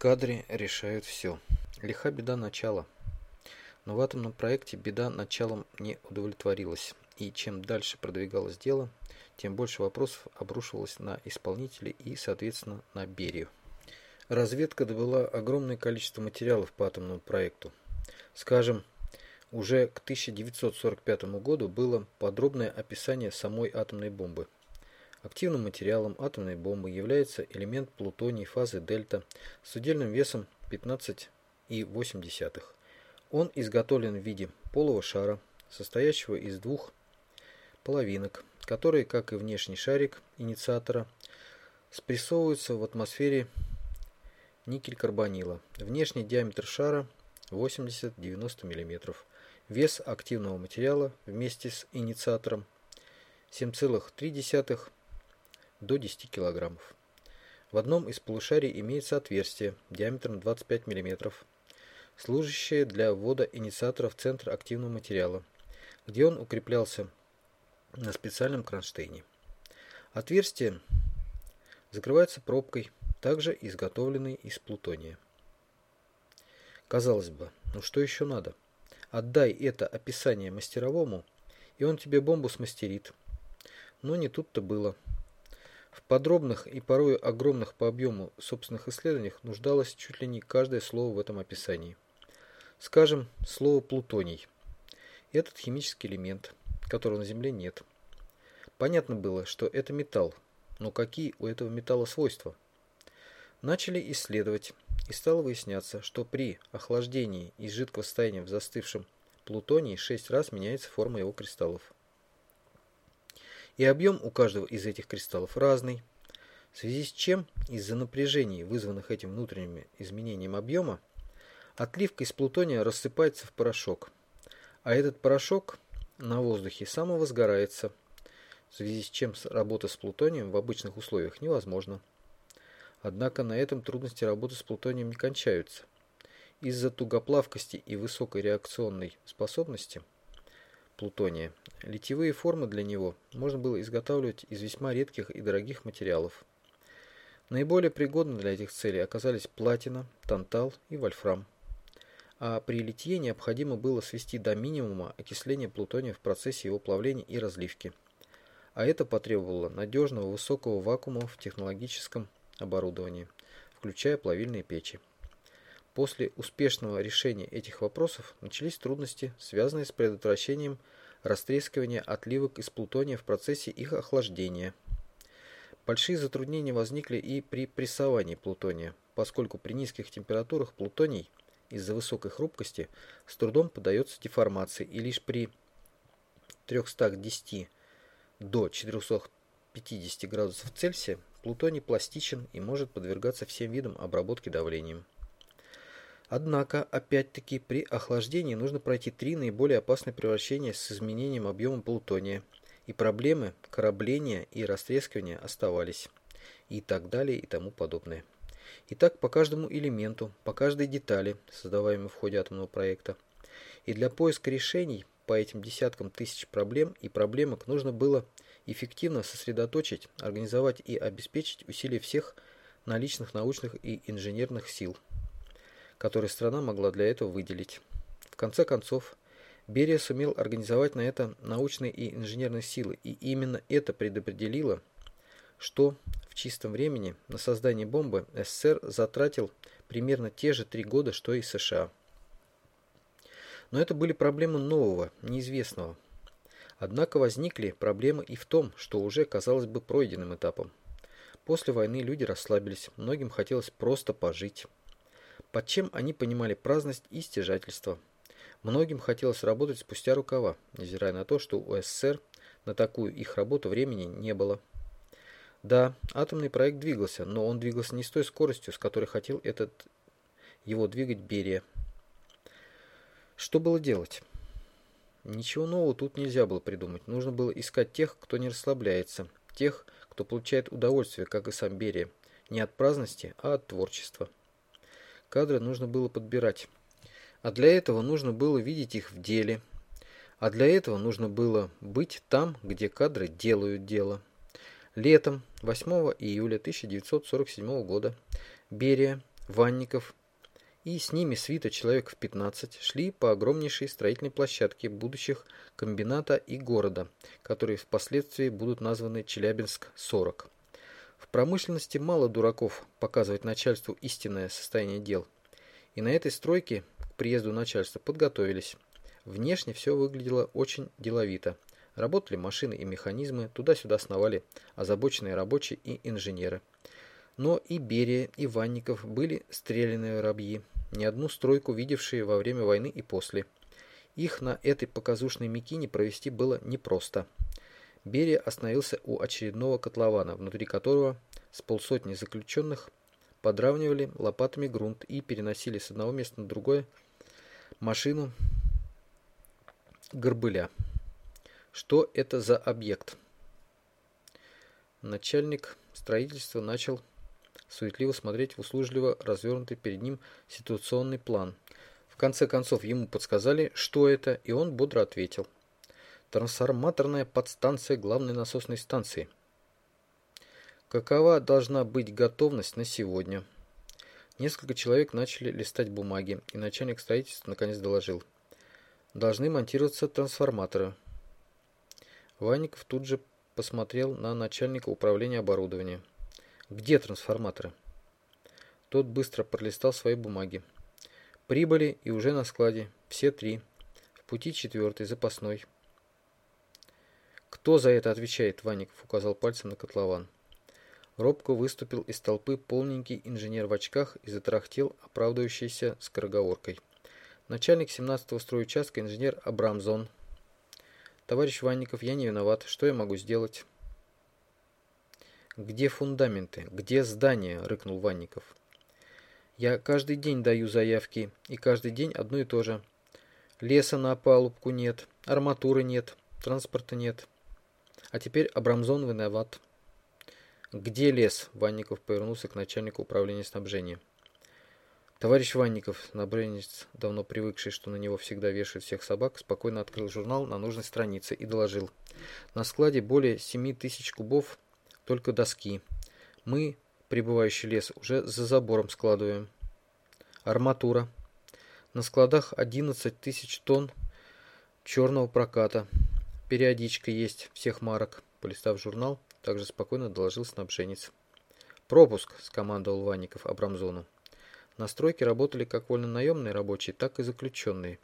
Кадры решают все. Лиха беда начала. Но в атомном проекте беда началом не удовлетворилась, и чем дальше продвигалось дело, тем больше вопросов обрушивалось на исполнителей и, соответственно, на Берию. Разведка добыла огромное количество материалов по атомному проекту. Скажем, уже к 1945 году было подробное описание самой атомной бомбы. Активным материалом атомной бомбы является элемент плутоний фазы дельта с удельным весом 15,8. Он изготовлен в виде полого шара, состоящего из двух половинок, которые, как и внешний шарик инициатора, спрессовываются в атмосфере никель-карбонила. Внешний диаметр шара 80-90 мм. Вес активного материала вместе с инициатором 7,3 до 10 кг. В одном из полушарий имеется отверстие диаметром 25 мм, служащее для ввода инициатора в центр активного материала, где он укреплялся на специальном кронштейне. Отверстие закрывается пробкой, также изготовленной из плутония. Казалось бы, ну что еще надо? Отдай это описание мастеровому, и он тебе бомбу смастерит. Но не тут-то было. В подробных и порой огромных по объему собственных исследованиях нуждалось чуть ли не каждое слово в этом описании. Скажем, слово «плутоний». Этот химический элемент, которого на Земле нет. Понятно было, что это металл, но какие у этого металла свойства? Начали исследовать, и стало выясняться, что при охлаждении из жидкого состояния в застывшем плутонии 6 раз меняется форма его кристаллов. И объем у каждого из этих кристаллов разный, в связи с чем из-за напряжений, вызванных этим внутренним изменением объема, отливка из плутония рассыпается в порошок, а этот порошок на воздухе самовозгорается, в связи с чем работа с плутонием в обычных условиях невозможна. Однако на этом трудности работы с плутонием не кончаются. Из-за тугоплавкости и высокой реакционной способности плутония литьевые формы для него можно было изготавливать из весьма редких и дорогих материалов. Наиболее пригодны для этих целей оказались платина, тантал и вольфрам. А при литье необходимо было свести до минимума окисление плутония в процессе его плавления и разливки. А это потребовало надежного высокого вакуума в технологическом оборудования, включая плавильные печи. После успешного решения этих вопросов начались трудности, связанные с предотвращением растрескивания отливок из плутония в процессе их охлаждения. Большие затруднения возникли и при прессовании плутония, поскольку при низких температурах плутоний из-за высокой хрупкости с трудом поддается деформации и лишь при 310 до 450 градусов Цельсия Плутоний пластичен и может подвергаться всем видам обработки давлением. Однако, опять-таки, при охлаждении нужно пройти три наиболее опасные превращения с изменением объема плутония, и проблемы корабления и растрескивания оставались, и так далее и тому подобное. Итак, по каждому элементу, по каждой детали, создаваемой в ходе атомного проекта. И для поиска решений по этим десяткам тысяч проблем и проблемок нужно было эффективно сосредоточить, организовать и обеспечить усилия всех наличных научных и инженерных сил, которые страна могла для этого выделить. В конце концов, Берия сумел организовать на это научные и инженерные силы, и именно это предопределило, что в чистом времени на создание бомбы СССР затратил примерно те же три года, что и США. Но это были проблемы нового, неизвестного, Однако возникли проблемы и в том, что уже, казалось бы, пройденным этапом. После войны люди расслабились, многим хотелось просто пожить. Под чем они понимали праздность и стяжательство. Многим хотелось работать спустя рукава, невзирая на то, что у СССР на такую их работу времени не было. Да, атомный проект двигался, но он двигался не с той скоростью, с которой хотел этот его двигать Берия. Что было делать? Ничего нового тут нельзя было придумать. Нужно было искать тех, кто не расслабляется, тех, кто получает удовольствие, как и сам Берия, не от праздности, а от творчества. Кадры нужно было подбирать. А для этого нужно было видеть их в деле. А для этого нужно было быть там, где кадры делают дело. Летом 8 июля 1947 года Берия Ванников и с ними свита человек в 15 шли по огромнейшей строительной площадке будущих комбината и города, которые впоследствии будут названы Челябинск-40. В промышленности мало дураков показывать начальству истинное состояние дел. И на этой стройке к приезду начальства подготовились. Внешне все выглядело очень деловито. Работали машины и механизмы, туда-сюда сновали озабоченные рабочие и инженеры. Но и Берия, и Ванников были стрелянные воробьи, ни одну стройку видевшие во время войны и после. Их на этой показушной мекине провести было непросто. Берия остановился у очередного котлована, внутри которого с полсотни заключенных подравнивали лопатами грунт и переносили с одного места на другое машину горбыля. Что это за объект? Начальник строительства начал суетливо смотреть в услужливо развернутый перед ним ситуационный план. В конце концов ему подсказали, что это, и он бодро ответил. Трансформаторная подстанция главной насосной станции. Какова должна быть готовность на сегодня? Несколько человек начали листать бумаги, и начальник строительства наконец доложил. Должны монтироваться трансформаторы. Ванников тут же посмотрел на начальника управления оборудования. Где трансформаторы? Тот быстро пролистал свои бумаги. Прибыли и уже на складе. Все три. В пути четвертый, запасной. «Кто за это отвечает?» Ваников указал пальцем на котлован. Робко выступил из толпы полненький инженер в очках и затарахтел, оправдывающийся скороговоркой. Начальник 17-го стройучастка инженер Абрамзон. Товарищ Ванников, я не виноват. Что я могу сделать? «Где фундаменты? Где здания?» – рыкнул Ванников. «Я каждый день даю заявки, и каждый день одно и то же. Леса на палубку нет, арматуры нет, транспорта нет. А теперь Абрамзон виноват». «Где лес?» – Ванников повернулся к начальнику управления снабжения. Товарищ Ванников, набренец, давно привыкший, что на него всегда вешают всех собак, спокойно открыл журнал на нужной странице и доложил. На складе более 7 тысяч кубов только доски. Мы, прибывающий лес, уже за забором складываем. Арматура. На складах 11 тысяч тонн черного проката. Периодичка есть всех марок. Полистав журнал, также спокойно доложил снабженец. «Пропуск!» – скомандовал Ванников Абрамзону. На стройке работали как вольнонаемные рабочие, так и заключенные.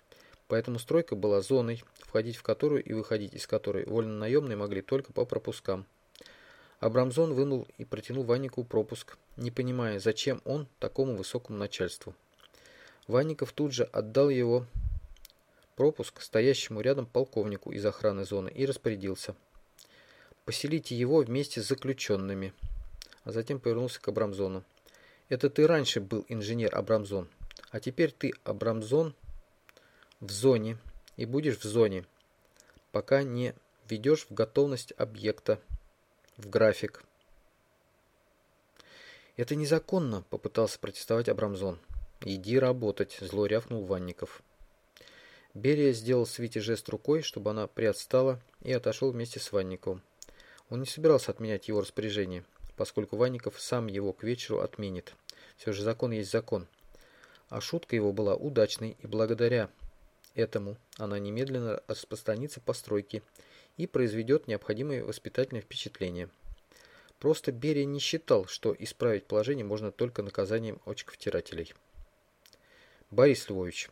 Поэтому стройка была зоной, входить в которую и выходить из которой вольнонаемные могли только по пропускам. Абрамзон вынул и протянул Ваннику пропуск, не понимая, зачем он такому высокому начальству. Ванников тут же отдал его пропуск стоящему рядом полковнику из охраны зоны и распорядился. «Поселите его вместе с заключенными». А затем повернулся к Абрамзону. «Это ты раньше был инженер Абрамзон, а теперь ты, Абрамзон, в зоне и будешь в зоне, пока не введешь в готовность объекта в график. «Это незаконно», — попытался протестовать Абрамзон. «Иди работать», — зло рявкнул Ванников. Берия сделал Свите жест рукой, чтобы она приотстала, и отошел вместе с Ванниковым. Он не собирался отменять его распоряжение, поскольку Ванников сам его к вечеру отменит. Все же закон есть закон. А шутка его была удачной, и благодаря этому она немедленно распространится по стройке и произведет необходимое воспитательное впечатление. Просто Берия не считал, что исправить положение можно только наказанием очковтирателей. Борис Львович,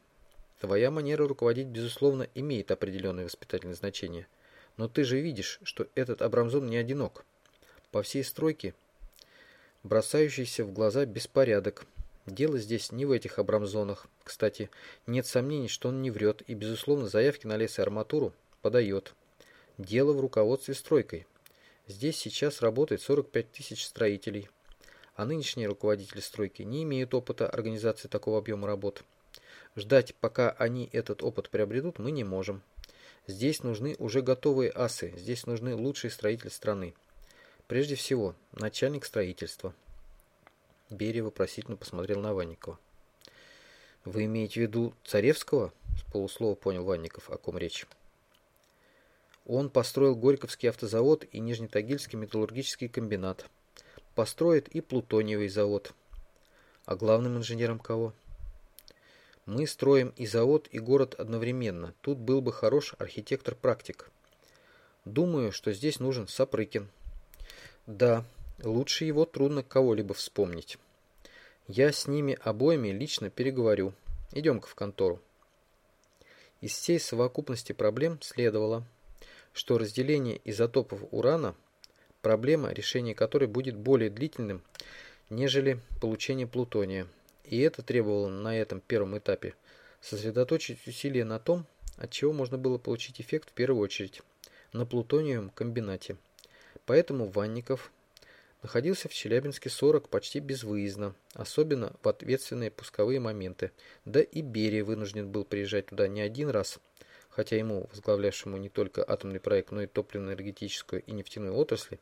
твоя манера руководить, безусловно, имеет определенное воспитательное значение. Но ты же видишь, что этот Абрамзон не одинок. По всей стройке бросающийся в глаза беспорядок. Дело здесь не в этих Абрамзонах. Кстати, нет сомнений, что он не врет и, безусловно, заявки на лес и арматуру подает. Дело в руководстве стройкой. Здесь сейчас работает 45 тысяч строителей, а нынешние руководители стройки не имеют опыта организации такого объема работ. Ждать, пока они этот опыт приобретут, мы не можем. Здесь нужны уже готовые асы, здесь нужны лучшие строители страны. Прежде всего, начальник строительства. Берия вопросительно посмотрел на Ванникова. «Вы имеете в виду Царевского?» – с полуслова понял Ванников, о ком речь. Он построил Горьковский автозавод и Нижнетагильский металлургический комбинат. Построит и Плутониевый завод. А главным инженером кого? Мы строим и завод, и город одновременно. Тут был бы хорош архитектор-практик. Думаю, что здесь нужен Сапрыкин. Да, лучше его трудно кого-либо вспомнить. Я с ними обоими лично переговорю. Идем-ка в контору. Из всей совокупности проблем следовало, что разделение изотопов урана – проблема, решение которой будет более длительным, нежели получение плутония. И это требовало на этом первом этапе сосредоточить усилия на том, от чего можно было получить эффект в первую очередь – на плутониевом комбинате. Поэтому Ванников находился в Челябинске 40 почти безвыездно, особенно в ответственные пусковые моменты. Да и Берия вынужден был приезжать туда не один раз, хотя ему, возглавлявшему не только атомный проект, но и топливно-энергетическую и нефтяную отрасли,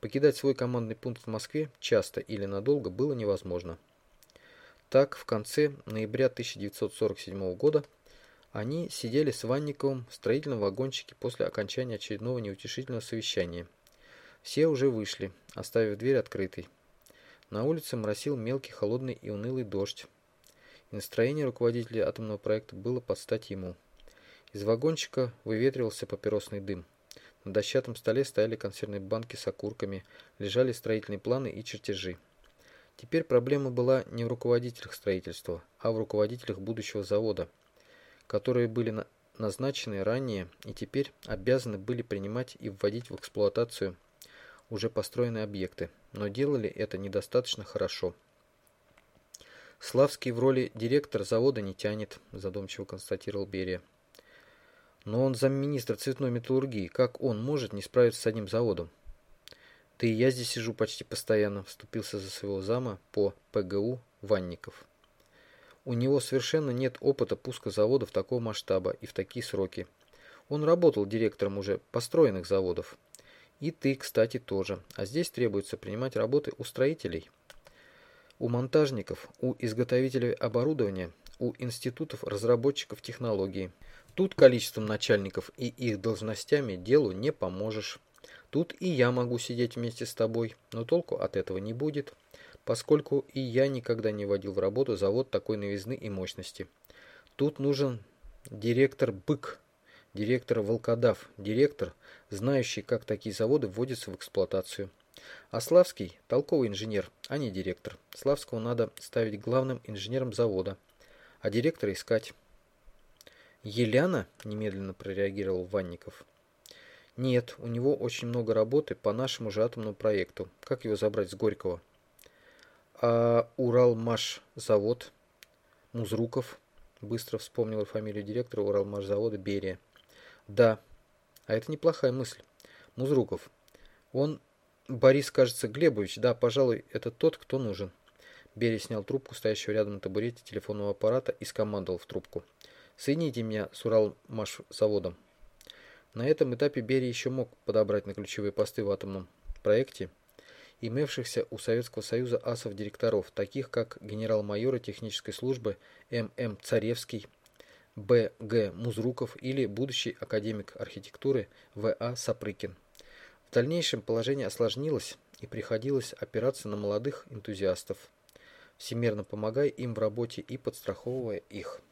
покидать свой командный пункт в Москве часто или надолго было невозможно. Так, в конце ноября 1947 года они сидели с Ванниковым в строительном вагончике после окончания очередного неутешительного совещания. Все уже вышли, оставив дверь открытой. На улице моросил мелкий, холодный и унылый дождь. И настроение руководителя атомного проекта было под стать ему. Из вагончика выветривался папиросный дым. На дощатом столе стояли консервные банки с окурками, лежали строительные планы и чертежи. Теперь проблема была не в руководителях строительства, а в руководителях будущего завода – которые были назначены ранее и теперь обязаны были принимать и вводить в эксплуатацию уже построенные объекты, но делали это недостаточно хорошо. Славский в роли директора завода не тянет, задумчиво констатировал Берия. Но он замминистра цветной металлургии, как он может не справиться с одним заводом? Да и я здесь сижу почти постоянно, вступился за своего зама по ПГУ Ванников. У него совершенно нет опыта пуска заводов такого масштаба и в такие сроки. Он работал директором уже построенных заводов. И ты, кстати, тоже. А здесь требуется принимать работы у строителей, у монтажников, у изготовителей оборудования, у институтов разработчиков технологий. Тут количеством начальников и их должностями делу не поможешь. Тут и я могу сидеть вместе с тобой, но толку от этого не будет поскольку и я никогда не вводил в работу завод такой новизны и мощности. Тут нужен директор «Бык», директор «Волкодав», директор, знающий, как такие заводы вводятся в эксплуатацию. А Славский – толковый инженер, а не директор. Славского надо ставить главным инженером завода, а директора искать. «Еляна?» – немедленно прореагировал Ванников. «Нет, у него очень много работы по нашему же атомному проекту. Как его забрать с Горького?» А Уралмашзавод, Музруков, быстро вспомнил фамилию директора Уралмашзавода Берия. Да, а это неплохая мысль. Музруков. Он, Борис, кажется, Глебович, да, пожалуй, это тот, кто нужен. Берия снял трубку, стоящего рядом на табурете телефонного аппарата, и скомандовал в трубку. «Соедините меня с Уралмашзаводом». На этом этапе Берия еще мог подобрать на ключевые посты в атомном проекте имевшихся у Советского Союза асов-директоров, таких как генерал-майора технической службы М.М. Царевский, Б.Г. Музруков или будущий академик архитектуры В.А. Сапрыкин. В дальнейшем положение осложнилось и приходилось опираться на молодых энтузиастов, всемерно помогая им в работе и подстраховывая их.